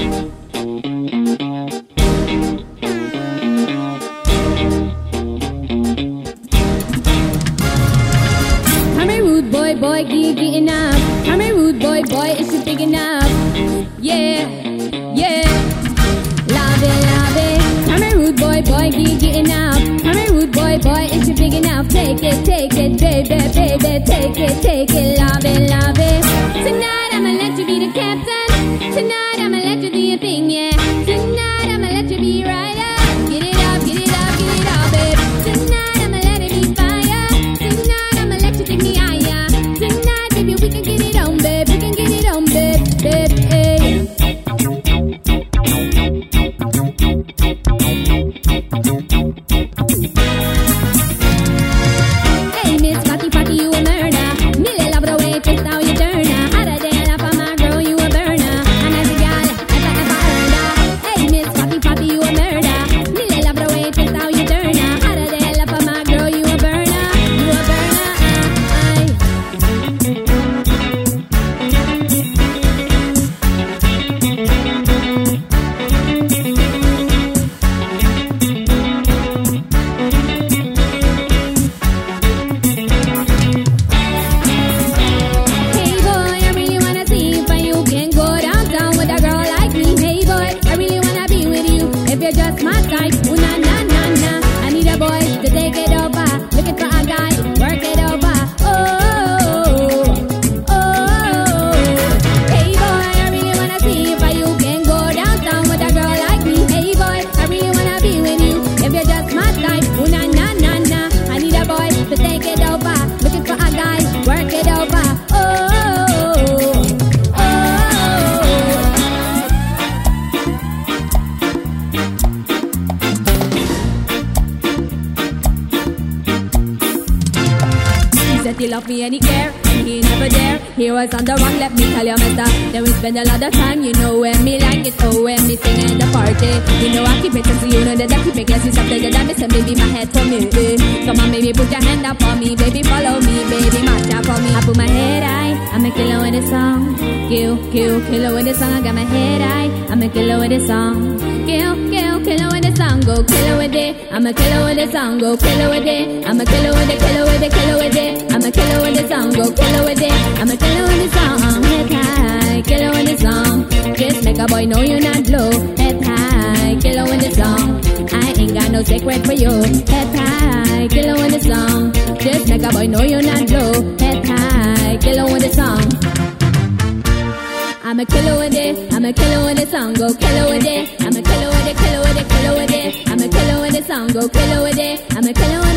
I'm a rude boy, boy, get getting up. I'm a rude boy, boy, is you big enough? Yeah, yeah. Love it, love it. I'm a rude boy, boy, get getting up. I'm a rude boy, boy, is you big enough? Take it, take it, baby, baby, take it, take it, love it, love it. He love me he care, he never dare. He was on the wrong, let me tell you, mister. Then we spend a lot of time, you know, when me like it, oh, when me sing at the party. You know, I keep it cause you know that I keep it it's something that I miss and baby, my head for me. eh. Come on, baby, put your hand up for me, baby, follow me, baby, march out for me. I put my head high, I'm a killer with this song. Kill, kill, killer with this song. I got my head high, I'm a killer with this song. Kill, kill, killer with this song. Go I'm a killer with this song. Go killer with it, I'm a killer with it, killer with it, killer with it. I'm a killer with this song. Go killer with it, I'm a killer with this song. Head high, killer with this song. Just make a boy know you're not low. Head high, killer with this song. I ain't got no secret for you. Head high, killer with this song. Just make a boy know you're not low. Head high, killer with this song. I'm a killer with it. I'm a killer with it. Song go killer with it. I'm a killer with it. Killer with it. Killer with it. I'm a killer with it. Song go killer with it. I'm a killer.